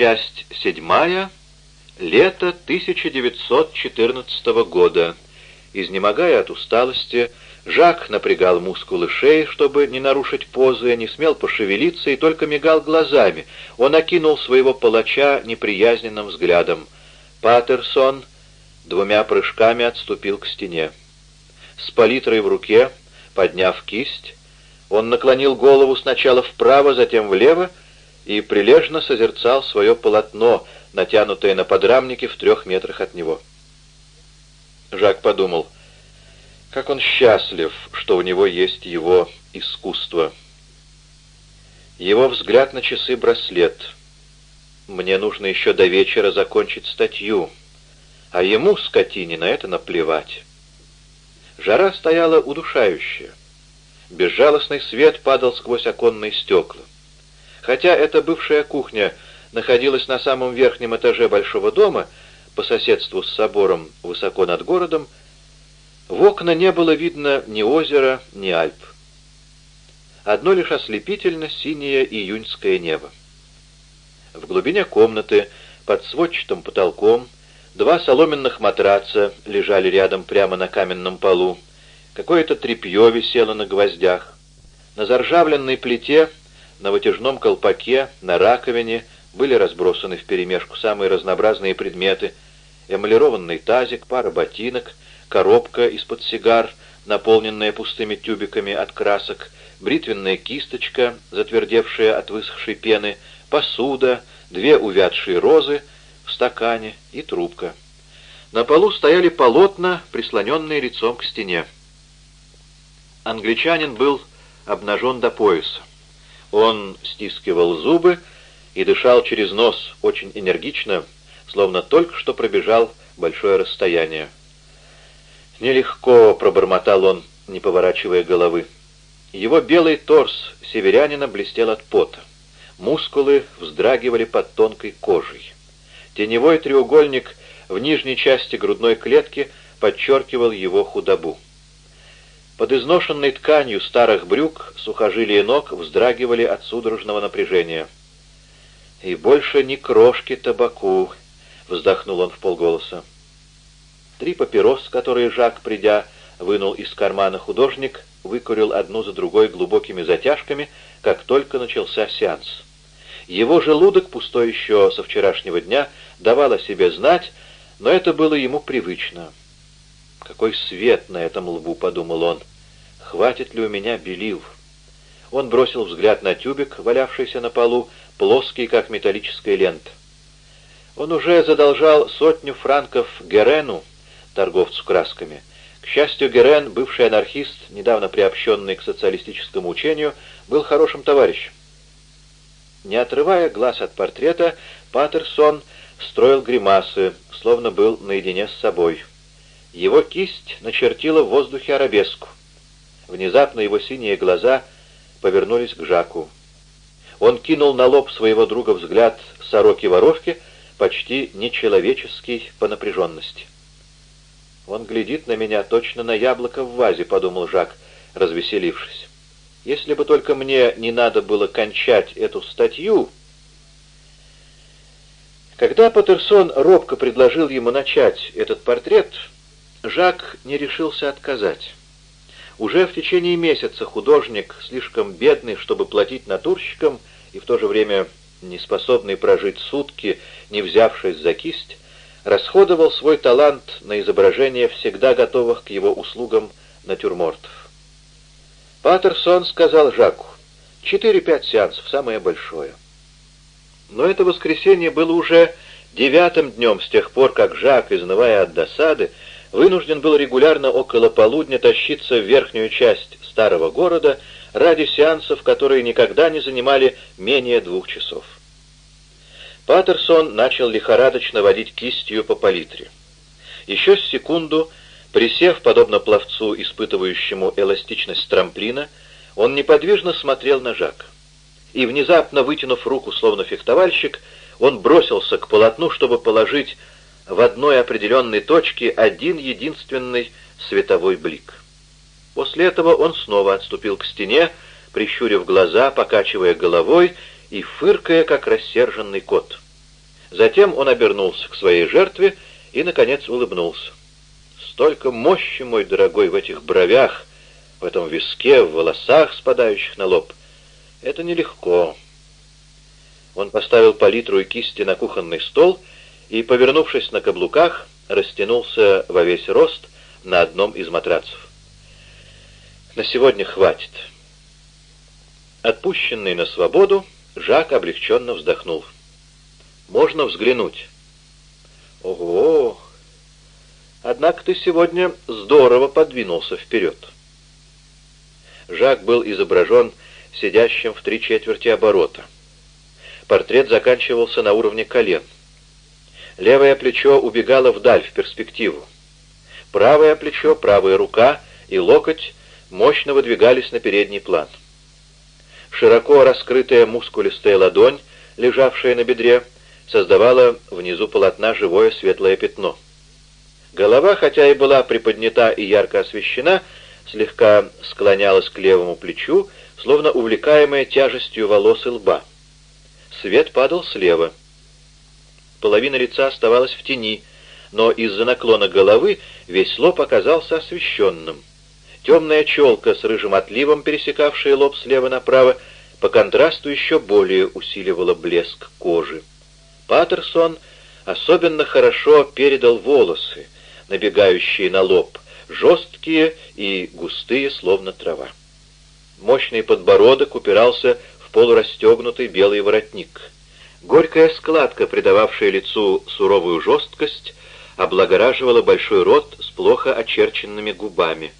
Часть седьмая. Лето 1914 года. Изнемогая от усталости, Жак напрягал мускулы шеи, чтобы не нарушить позы, не смел пошевелиться и только мигал глазами. Он окинул своего палача неприязненным взглядом. Паттерсон двумя прыжками отступил к стене. С палитрой в руке, подняв кисть, он наклонил голову сначала вправо, затем влево и прилежно созерцал свое полотно, натянутое на подрамнике в трех метрах от него. Жак подумал, как он счастлив, что у него есть его искусство. Его взгляд на часы браслет. Мне нужно еще до вечера закончить статью, а ему, скотине, на это наплевать. Жара стояла удушающая. Безжалостный свет падал сквозь оконные стекла. Хотя эта бывшая кухня находилась на самом верхнем этаже большого дома, по соседству с собором высоко над городом, в окна не было видно ни озера, ни Альп. Одно лишь ослепительно синее июньское небо. В глубине комнаты, под сводчатым потолком, два соломенных матраца лежали рядом прямо на каменном полу, какое-то тряпье висело на гвоздях. На заржавленной плите, на вытяжном колпаке, на раковине были разбросаны вперемешку самые разнообразные предметы. Эмалированный тазик, пара ботинок, коробка из-под сигар, наполненная пустыми тюбиками от красок, бритвенная кисточка, затвердевшая от высохшей пены, посуда, две увядшие розы в стакане и трубка. На полу стояли полотна, прислоненные лицом к стене. Англичанин был обнажен до пояса. Он стискивал зубы и дышал через нос очень энергично, словно только что пробежал большое расстояние. «Нелегко», — пробормотал он, не поворачивая головы. Его белый торс северянина блестел от пота. Мускулы вздрагивали под тонкой кожей. Теневой треугольник в нижней части грудной клетки подчеркивал его худобу. Под изношенной тканью старых брюк сухожилия ног вздрагивали от судорожного напряжения. «И больше ни крошки табаку», — вздохнул он в полголоса. Три папирос, которые Жак, придя, вынул из кармана художник, выкурил одну за другой глубокими затяжками, как только начался сеанс. Его желудок, пустой еще со вчерашнего дня, давал о себе знать, но это было ему привычно. «Какой свет на этом лбу!» — подумал он хватит ли у меня белил. Он бросил взгляд на тюбик, валявшийся на полу, плоский, как металлическая лента. Он уже задолжал сотню франков Герену, торговцу красками. К счастью, Герен, бывший анархист, недавно приобщенный к социалистическому учению, был хорошим товарищем. Не отрывая глаз от портрета, Паттерсон строил гримасы, словно был наедине с собой. Его кисть начертила в воздухе арабеску. Внезапно его синие глаза повернулись к Жаку. Он кинул на лоб своего друга взгляд сороки-воровки, почти нечеловеческий по напряженности. «Он глядит на меня точно на яблоко в вазе», — подумал Жак, развеселившись. «Если бы только мне не надо было кончать эту статью...» Когда Паттерсон робко предложил ему начать этот портрет, Жак не решился отказать. Уже в течение месяца художник, слишком бедный, чтобы платить натурщикам, и в то же время не способный прожить сутки, не взявшись за кисть, расходовал свой талант на изображение всегда готовых к его услугам натюрмортов. Паттерсон сказал Жаку, «Четыре-пять сеансов, самое большое». Но это воскресенье было уже девятым днем с тех пор, как Жак, изнывая от досады, вынужден был регулярно около полудня тащиться в верхнюю часть старого города ради сеансов, которые никогда не занимали менее двух часов. Паттерсон начал лихорадочно водить кистью по палитре. Еще секунду, присев, подобно пловцу, испытывающему эластичность трамплина, он неподвижно смотрел на Жак. И, внезапно вытянув руку, словно фехтовальщик, он бросился к полотну, чтобы положить в одной определенной точке один единственный световой блик. После этого он снова отступил к стене, прищурив глаза, покачивая головой и фыркая, как рассерженный кот. Затем он обернулся к своей жертве и, наконец, улыбнулся. «Столько мощи, мой дорогой, в этих бровях, в этом виске, в волосах, спадающих на лоб. Это нелегко». Он поставил палитру и кисти на кухонный стол и, повернувшись на каблуках, растянулся во весь рост на одном из матрацев. «На сегодня хватит». Отпущенный на свободу, Жак облегченно вздохнул. «Можно взглянуть?» «Ого! Однако ты сегодня здорово подвинулся вперед». Жак был изображен сидящим в три четверти оборота. Портрет заканчивался на уровне колен. Левое плечо убегало вдаль, в перспективу. Правое плечо, правая рука и локоть мощно выдвигались на передний план. Широко раскрытая мускулистая ладонь, лежавшая на бедре, создавала внизу полотна живое светлое пятно. Голова, хотя и была приподнята и ярко освещена, слегка склонялась к левому плечу, словно увлекаемая тяжестью волос и лба. Свет падал слева. Половина лица оставалась в тени, но из-за наклона головы весь лоб оказался освещенным. Темная челка с рыжим отливом, пересекавшая лоб слева направо, по контрасту еще более усиливала блеск кожи. Паттерсон особенно хорошо передал волосы, набегающие на лоб, жесткие и густые, словно трава. Мощный подбородок упирался полурастегнутый белый воротник. Горькая складка, придававшая лицу суровую жесткость, облагораживала большой рот с плохо очерченными губами.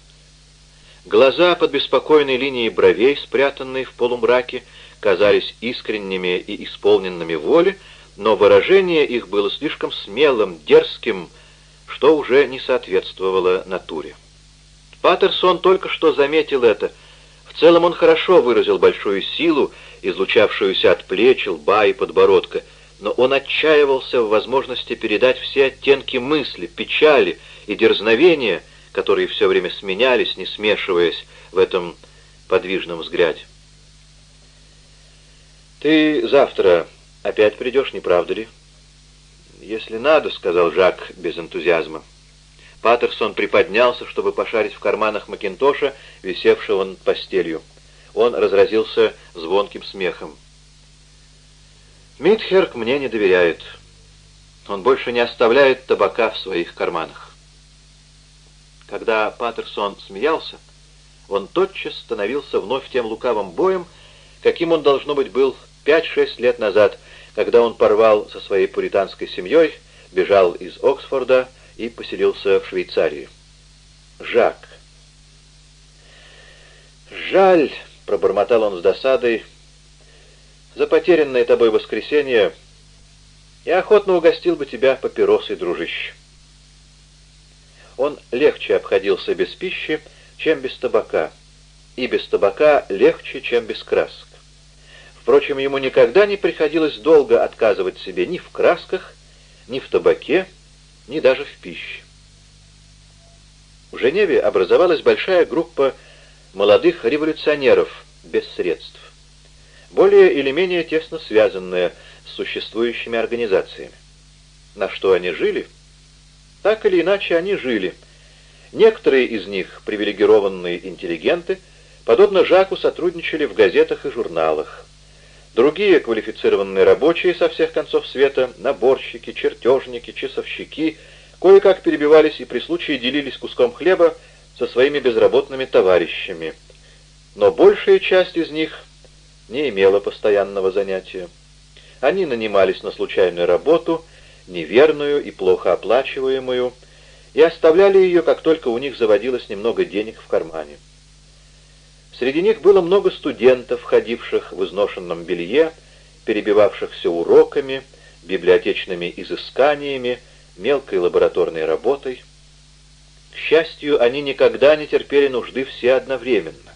Глаза под беспокойной линией бровей, спрятанные в полумраке, казались искренними и исполненными воли, но выражение их было слишком смелым, дерзким, что уже не соответствовало натуре. Паттерсон только что заметил это — в целом он хорошо выразил большую силу, излучавшуюся от плеч, лба и подбородка, но он отчаивался в возможности передать все оттенки мысли, печали и дерзновения, которые все время сменялись, не смешиваясь в этом подвижном взгляде. «Ты завтра опять придешь, не правда ли?» «Если надо», — сказал Жак без энтузиазма. Паттерсон приподнялся, чтобы пошарить в карманах Макинтоша, висевшего над постелью. Он разразился звонким смехом. «Митхерк мне не доверяет. Он больше не оставляет табака в своих карманах». Когда Паттерсон смеялся, он тотчас становился вновь тем лукавым боем, каким он, должно быть, был пять-шесть лет назад, когда он порвал со своей пуританской семьей, бежал из Оксфорда, и поселился в Швейцарии. Жак. «Жаль», — пробормотал он с досадой, — «за потерянное тобой воскресенье я охотно угостил бы тебя папиросой, дружище». Он легче обходился без пищи, чем без табака, и без табака легче, чем без красок. Впрочем, ему никогда не приходилось долго отказывать себе ни в красках, ни в табаке, ни даже в пище. В Женеве образовалась большая группа молодых революционеров без средств, более или менее тесно связанная с существующими организациями. На что они жили? Так или иначе они жили. Некоторые из них, привилегированные интеллигенты, подобно Жаку, сотрудничали в газетах и журналах. Другие квалифицированные рабочие со всех концов света, наборщики, чертежники, часовщики, кое-как перебивались и при случае делились куском хлеба со своими безработными товарищами. Но большая часть из них не имела постоянного занятия. Они нанимались на случайную работу, неверную и плохо оплачиваемую, и оставляли ее, как только у них заводилось немного денег в кармане. Среди них было много студентов, ходивших в изношенном белье, перебивавшихся уроками, библиотечными изысканиями, мелкой лабораторной работой. К счастью, они никогда не терпели нужды все одновременно.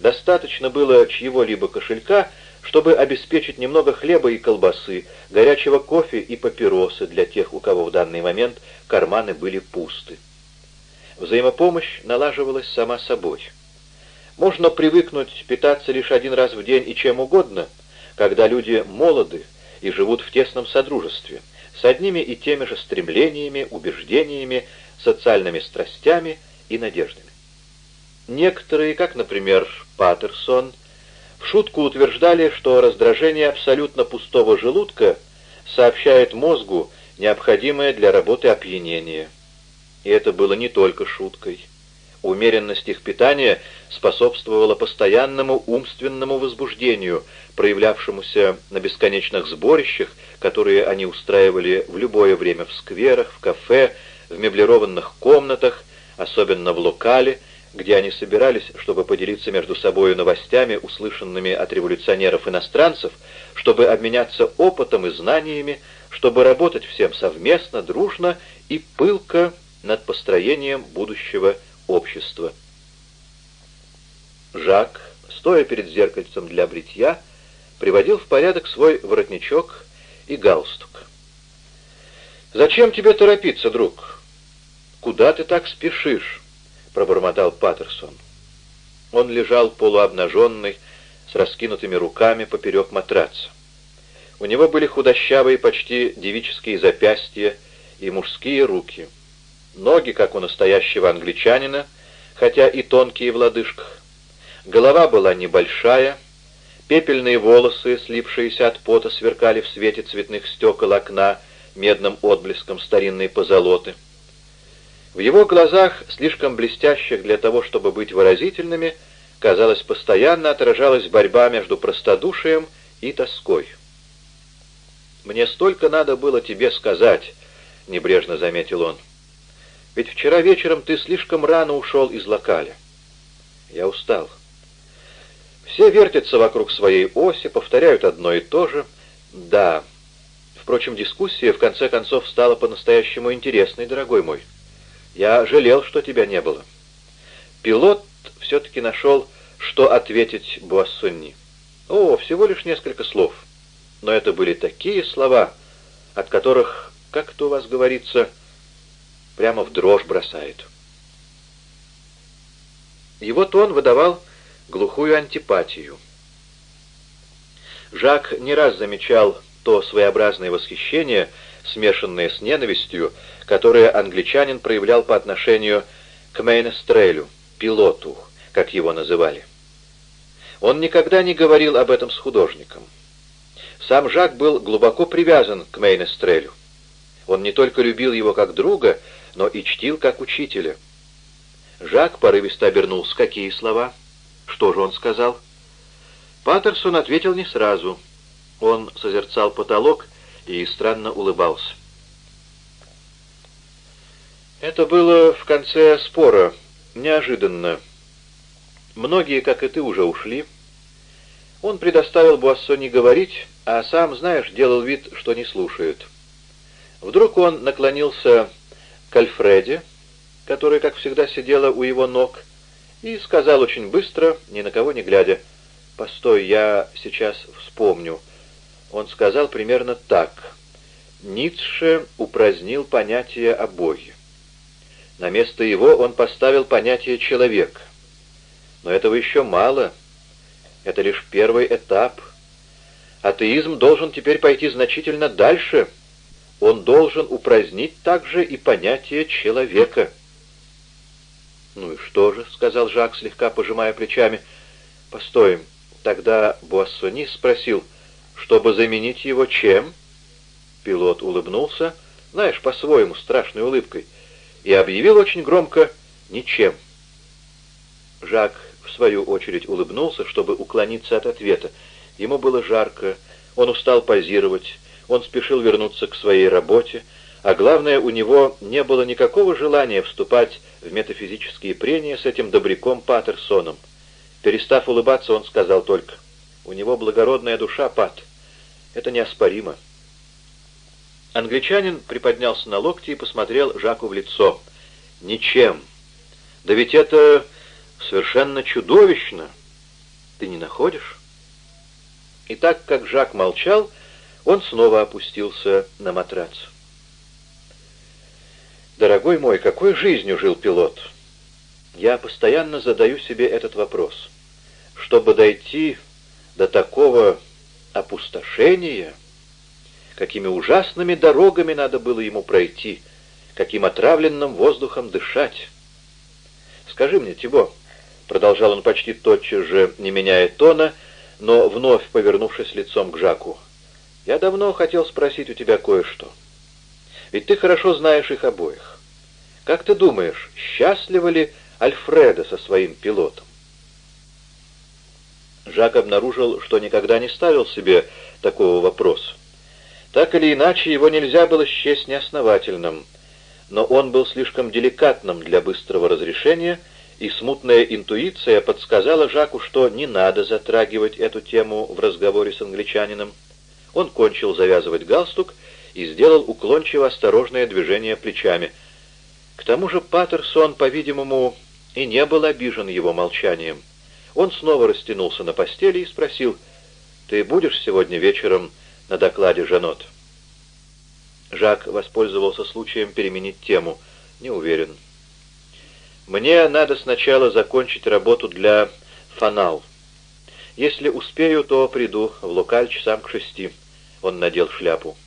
Достаточно было чьего-либо кошелька, чтобы обеспечить немного хлеба и колбасы, горячего кофе и папиросы для тех, у кого в данный момент карманы были пусты. Взаимопомощь налаживалась сама собой. Можно привыкнуть питаться лишь один раз в день и чем угодно, когда люди молоды и живут в тесном содружестве, с одними и теми же стремлениями, убеждениями, социальными страстями и надеждами. Некоторые, как, например, Паттерсон, в шутку утверждали, что раздражение абсолютно пустого желудка сообщает мозгу необходимое для работы опьянение. И это было не только шуткой. Умеренность их питания способствовала постоянному умственному возбуждению, проявлявшемуся на бесконечных сборищах, которые они устраивали в любое время в скверах, в кафе, в меблированных комнатах, особенно в локале, где они собирались, чтобы поделиться между собой новостями, услышанными от революционеров-иностранцев, чтобы обменяться опытом и знаниями, чтобы работать всем совместно, дружно и пылко над построением будущего общества. Жак, стоя перед зеркальцем для бритья, приводил в порядок свой воротничок и галстук. «Зачем тебе торопиться, друг? Куда ты так спешишь?» — пробормотал Паттерсон. Он лежал полуобнаженный, с раскинутыми руками поперек матраца. У него были худощавые, почти девические запястья и мужские руки. Ноги, как у настоящего англичанина, хотя и тонкие в лодыжках. Голова была небольшая, пепельные волосы, слипшиеся от пота, сверкали в свете цветных стекол окна медным отблеском старинной позолоты. В его глазах, слишком блестящих для того, чтобы быть выразительными, казалось, постоянно отражалась борьба между простодушием и тоской. «Мне столько надо было тебе сказать», — небрежно заметил он. «Ведь вчера вечером ты слишком рано ушел из локаля. Я устал. Все вертятся вокруг своей оси, повторяют одно и то же. Да. Впрочем, дискуссия в конце концов стала по-настоящему интересной, дорогой мой». Я жалел, что тебя не было. Пилот все-таки нашел, что ответить Буассонни. О, всего лишь несколько слов. Но это были такие слова, от которых, как это у вас говорится, прямо в дрожь бросает. Его тон выдавал глухую антипатию. Жак не раз замечал то своеобразное восхищение, смешанное с ненавистью, которое англичанин проявлял по отношению к Мейнестрелю, пилоту, как его называли. Он никогда не говорил об этом с художником. Сам Жак был глубоко привязан к Мейнестрелю. Он не только любил его как друга, но и чтил как учителя. Жак порывисто обернулся. Какие слова? Что же он сказал? Паттерсон ответил не сразу. Он созерцал потолок и странно улыбался. Это было в конце спора, неожиданно. Многие, как и ты, уже ушли. Он предоставил Буассони говорить, а сам, знаешь, делал вид, что не слушает. Вдруг он наклонился к Альфреде, которая, как всегда, сидела у его ног, и сказал очень быстро, ни на кого не глядя, «Постой, я сейчас вспомню». Он сказал примерно так. Ницше упразднил понятие о Боге. На место его он поставил понятие «человек». Но этого еще мало. Это лишь первый этап. Атеизм должен теперь пойти значительно дальше. Он должен упразднить также и понятие «человека». «Ну и что же?» — сказал Жак, слегка пожимая плечами. «Постоим». Тогда Буассони спросил, чтобы заменить его чем? Пилот улыбнулся, знаешь, по-своему, страшной улыбкой и объявил очень громко «ничем». Жак, в свою очередь, улыбнулся, чтобы уклониться от ответа. Ему было жарко, он устал позировать, он спешил вернуться к своей работе, а главное, у него не было никакого желания вступать в метафизические прения с этим добряком Паттерсоном. Перестав улыбаться, он сказал только, «У него благородная душа, Пат. Это неоспоримо». Англичанин приподнялся на локти и посмотрел Жаку в лицо. «Ничем. Да ведь это совершенно чудовищно. Ты не находишь?» И так как Жак молчал, он снова опустился на матрац. «Дорогой мой, какой жизнью жил пилот?» Я постоянно задаю себе этот вопрос. Чтобы дойти до такого опустошения... какими ужасными дорогами надо было ему пройти, каким отравленным воздухом дышать. «Скажи мне, Тибо», — продолжал он почти тотчас же, не меняя тона, но вновь повернувшись лицом к Жаку, — «я давно хотел спросить у тебя кое-что. Ведь ты хорошо знаешь их обоих. Как ты думаешь, счастлива ли Альфреда со своим пилотом?» Жак обнаружил, что никогда не ставил себе такого вопроса. Так или иначе, его нельзя было счесть неосновательным, но он был слишком деликатным для быстрого разрешения, и смутная интуиция подсказала Жаку, что не надо затрагивать эту тему в разговоре с англичанином. Он кончил завязывать галстук и сделал уклончиво осторожное движение плечами. К тому же Паттерсон, по-видимому, и не был обижен его молчанием. Он снова растянулся на постели и спросил, «Ты будешь сегодня вечером на докладе Жанот?» Жак воспользовался случаем переменить тему. «Не уверен». «Мне надо сначала закончить работу для Фанал. Если успею, то приду в Лукаль часам к шести». Он надел шляпу.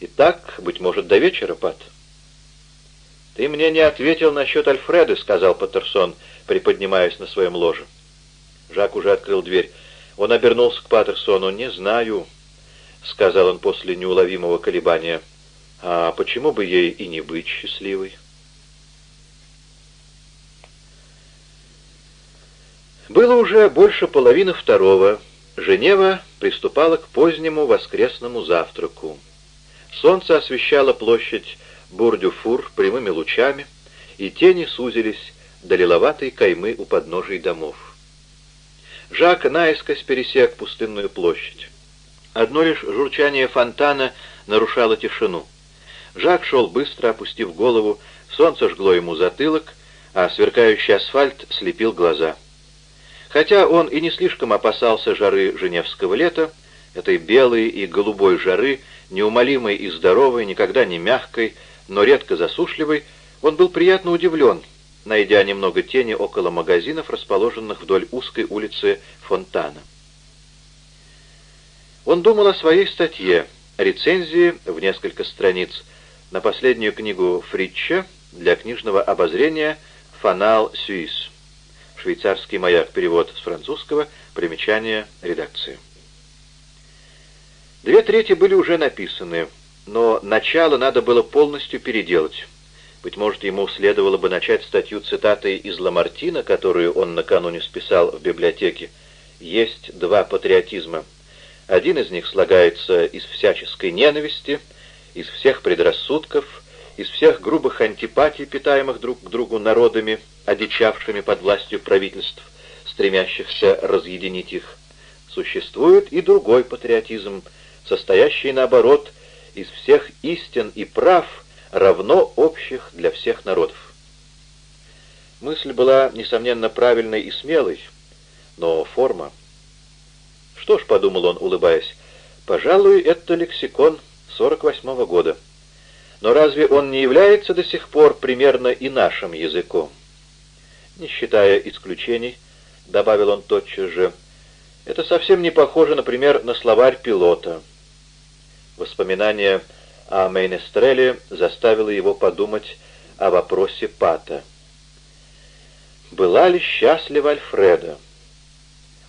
«Итак, быть может, до вечера, Пат?» «Ты мне не ответил насчет Альфреды», — сказал Паттерсон, приподнимаясь на своем ложе. Жак уже открыл дверь. Он обернулся к Паттерсону. «Не знаю», — сказал он после неуловимого колебания. «А почему бы ей и не быть счастливой?» Было уже больше половины второго. Женева приступала к позднему воскресному завтраку. Солнце освещало площадь Бурдюфур прямыми лучами, и тени сузились до лиловатой каймы у подножий домов. Жак наискось пересек пустынную площадь. Одно лишь журчание фонтана нарушало тишину. Жак шел быстро, опустив голову, солнце жгло ему затылок, а сверкающий асфальт слепил глаза. Хотя он и не слишком опасался жары женевского лета, этой белой и голубой жары, неумолимой и здоровой, никогда не мягкой, но редко засушливой, он был приятно удивлен, найдя немного тени около магазинов, расположенных вдоль узкой улицы Фонтана. Он думал о своей статье, рецензии в несколько страниц, на последнюю книгу Фритча для книжного обозрения «Фанал Сюис». Швейцарский маяк, перевод с французского, примечание редакции. Две трети были уже написаны, но начало надо было полностью переделать. Быть может, ему следовало бы начать статью цитатой из Ламартина, которую он накануне списал в библиотеке. «Есть два патриотизма. Один из них слагается из всяческой ненависти, из всех предрассудков, из всех грубых антипатий, питаемых друг к другу народами, одичавшими под властью правительств, стремящихся разъединить их. Существует и другой патриотизм, состоящий, наоборот, из всех истин и прав, равно общих для всех народов. Мысль была, несомненно, правильной и смелой, но форма... Что ж, — подумал он, улыбаясь, — пожалуй, это лексикон 48-го года. Но разве он не является до сих пор примерно и нашим языком? Не считая исключений, — добавил он тотчас же, — это совсем не похоже, например, на словарь пилота. Воспоминания а Мейнестрелли заставила его подумать о вопросе Пата. Была ли счастлива Альфреда?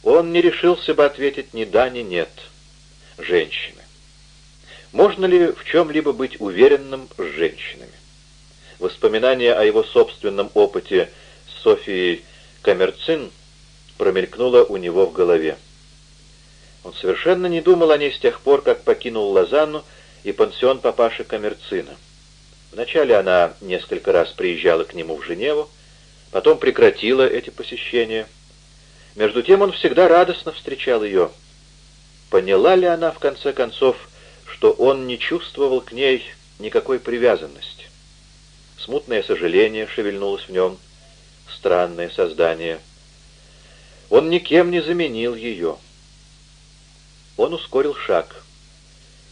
Он не решился бы ответить ни да, ни нет. Женщины. Можно ли в чем-либо быть уверенным с женщинами? Воспоминание о его собственном опыте с Софией Камерцин промелькнуло у него в голове. Он совершенно не думал о ней с тех пор, как покинул Лозанну и пансион папаши Камерцина. Вначале она несколько раз приезжала к нему в Женеву, потом прекратила эти посещения. Между тем он всегда радостно встречал ее. Поняла ли она, в конце концов, что он не чувствовал к ней никакой привязанности? Смутное сожаление шевельнулось в нем, странное создание. Он никем не заменил ее. Он ускорил шаг —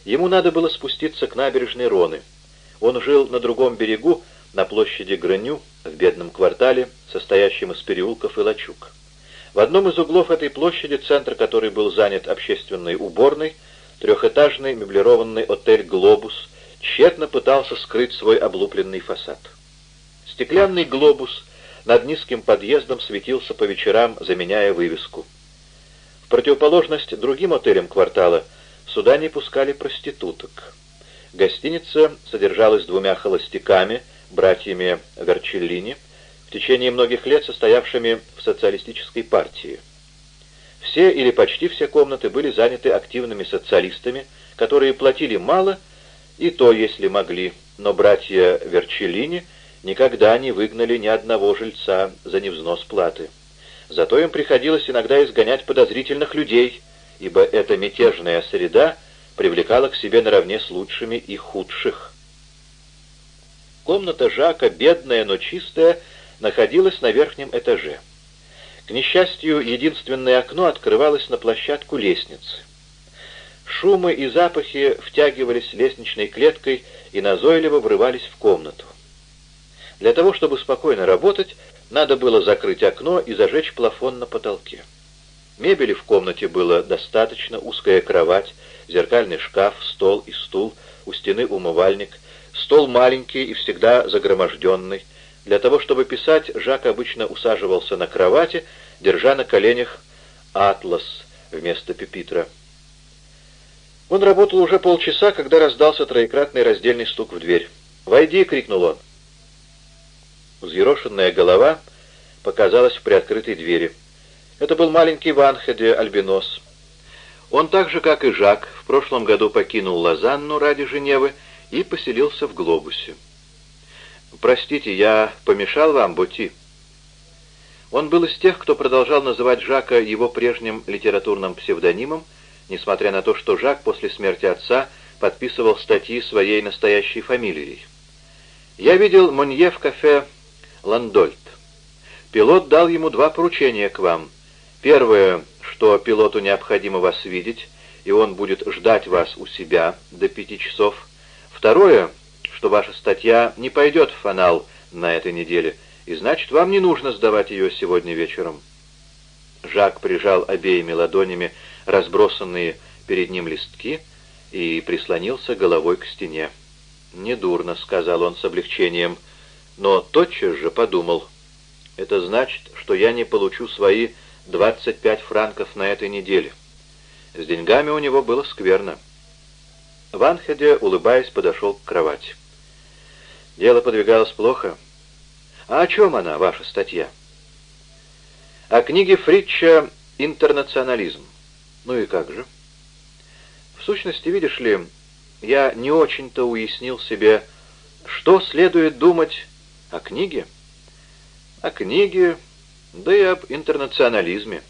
Ему надо было спуститься к набережной Роны. Он жил на другом берегу, на площади Граню, в бедном квартале, состоящем из переулков и лачуг. В одном из углов этой площади, центр которой был занят общественной уборной, трехэтажный меблированный отель «Глобус» тщетно пытался скрыть свой облупленный фасад. Стеклянный «Глобус» над низким подъездом светился по вечерам, заменяя вывеску. В противоположность другим отелям квартала сюда не пускали проституток. Гостиница содержалась двумя холостяками, братьями Верчеллини, в течение многих лет состоявшими в социалистической партии. Все или почти все комнаты были заняты активными социалистами, которые платили мало, и то, если могли, но братья Верчеллини никогда не выгнали ни одного жильца за невзнос платы. Зато им приходилось иногда изгонять подозрительных людей, ибо эта мятежная среда привлекала к себе наравне с лучшими и худших. Комната Жака, бедная, но чистая, находилась на верхнем этаже. К несчастью, единственное окно открывалось на площадку лестницы. Шумы и запахи втягивались лестничной клеткой и назойливо врывались в комнату. Для того, чтобы спокойно работать, надо было закрыть окно и зажечь плафон на потолке. Мебели в комнате было достаточно, узкая кровать, зеркальный шкаф, стол и стул, у стены умывальник, стол маленький и всегда загроможденный, для того, чтобы писать, Жак обычно усаживался на кровати, держа на коленях атлас вместо пепитра. Он работал уже полчаса, когда раздался троекратный раздельный стук в дверь. «Войди!» — крикнул он. Взъерошенная голова показалась в приоткрытой двери. Это был маленький Ванхеде Альбинос. Он так же, как и Жак, в прошлом году покинул Лозанну ради Женевы и поселился в Глобусе. «Простите, я помешал вам, Бути?» Он был из тех, кто продолжал называть Жака его прежним литературным псевдонимом, несмотря на то, что Жак после смерти отца подписывал статьи своей настоящей фамилией. «Я видел Монье в кафе «Ландольт». Пилот дал ему два поручения к вам. Первое, что пилоту необходимо вас видеть, и он будет ждать вас у себя до пяти часов. Второе, что ваша статья не пойдет в фанал на этой неделе, и значит, вам не нужно сдавать ее сегодня вечером». Жак прижал обеими ладонями разбросанные перед ним листки и прислонился головой к стене. «Недурно», — сказал он с облегчением, но тотчас же подумал. «Это значит, что я не получу свои 25 франков на этой неделе». С деньгами у него было скверно. Ванхеде, улыбаясь, подошел к кровати. Дело подвигалось плохо. А о чем она, ваша статья? О книге Фритча «Интернационализм». Ну и как же? В сущности, видишь ли, я не очень-то уяснил себе, что следует думать о книге. О книге, да и об интернационализме.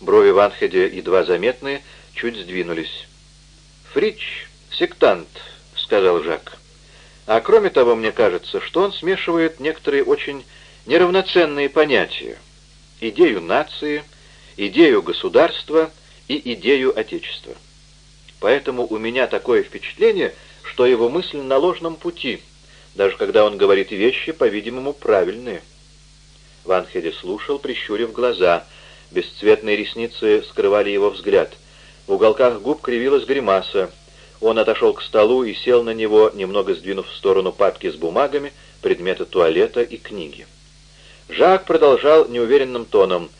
Брови Ванхеде, едва заметные, чуть сдвинулись. «Фрич — сектант», — сказал Жак. А кроме того, мне кажется, что он смешивает некоторые очень неравноценные понятия. Идею нации, идею государства и идею Отечества. Поэтому у меня такое впечатление, что его мысль на ложном пути, даже когда он говорит вещи, по-видимому, правильные. Ван Хеде слушал, прищурив глаза. Бесцветные ресницы скрывали его взгляд. В уголках губ кривилась гримаса. Он отошел к столу и сел на него, немного сдвинув в сторону папки с бумагами, предметы туалета и книги. Жак продолжал неуверенным тоном.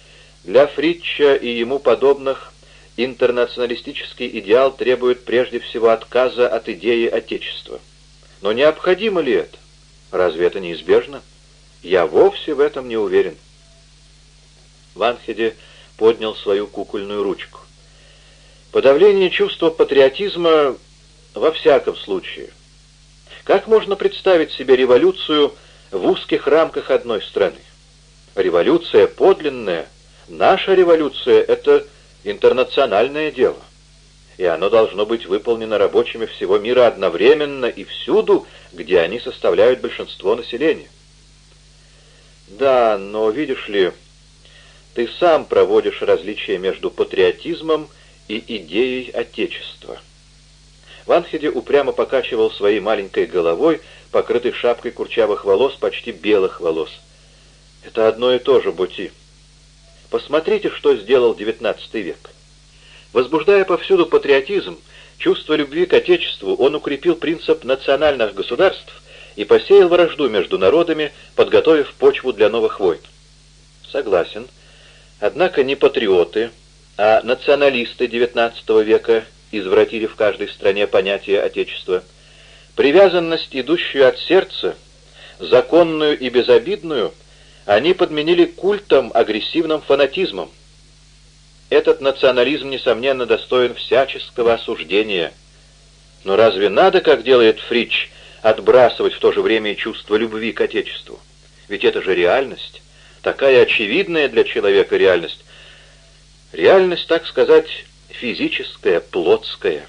«Для Фритча и ему подобных интернационалистический идеал требует прежде всего отказа от идеи Отечества. Но необходимо ли это? Разве это неизбежно? Я вовсе в этом не уверен». Ванхеде поднял свою кукольную ручку. Подавление чувства патриотизма во всяком случае. Как можно представить себе революцию в узких рамках одной страны? Революция подлинная, наша революция — это интернациональное дело. И оно должно быть выполнено рабочими всего мира одновременно и всюду, где они составляют большинство населения. Да, но видишь ли, ты сам проводишь различия между патриотизмом и идеей Отечества. Ванхеде упрямо покачивал своей маленькой головой, покрытой шапкой курчавых волос, почти белых волос. «Это одно и то же, Бути. Посмотрите, что сделал девятнадцатый век. Возбуждая повсюду патриотизм, чувство любви к Отечеству, он укрепил принцип национальных государств и посеял вражду между народами, подготовив почву для новых войн. Согласен. Однако не патриоты, а националисты XIX века извратили в каждой стране понятие Отечества. Привязанность, идущую от сердца, законную и безобидную, они подменили культом, агрессивным фанатизмом. Этот национализм, несомненно, достоин всяческого осуждения. Но разве надо, как делает Фрич, отбрасывать в то же время чувство любви к Отечеству? Ведь это же реальность, такая очевидная для человека реальность. Реальность, так сказать, физическая, плотская.